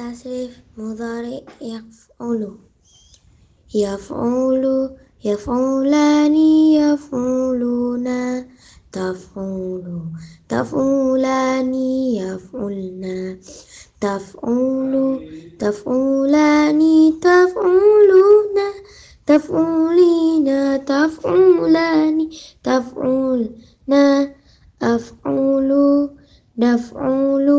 تصريف مضارع يفعل. يفعل يفعلان يفعلون. تفعل تفعلان يفعلن. تفعل تفعلان تفعلون. تفعلين تفعلان تفعلن. أفعل نفعل.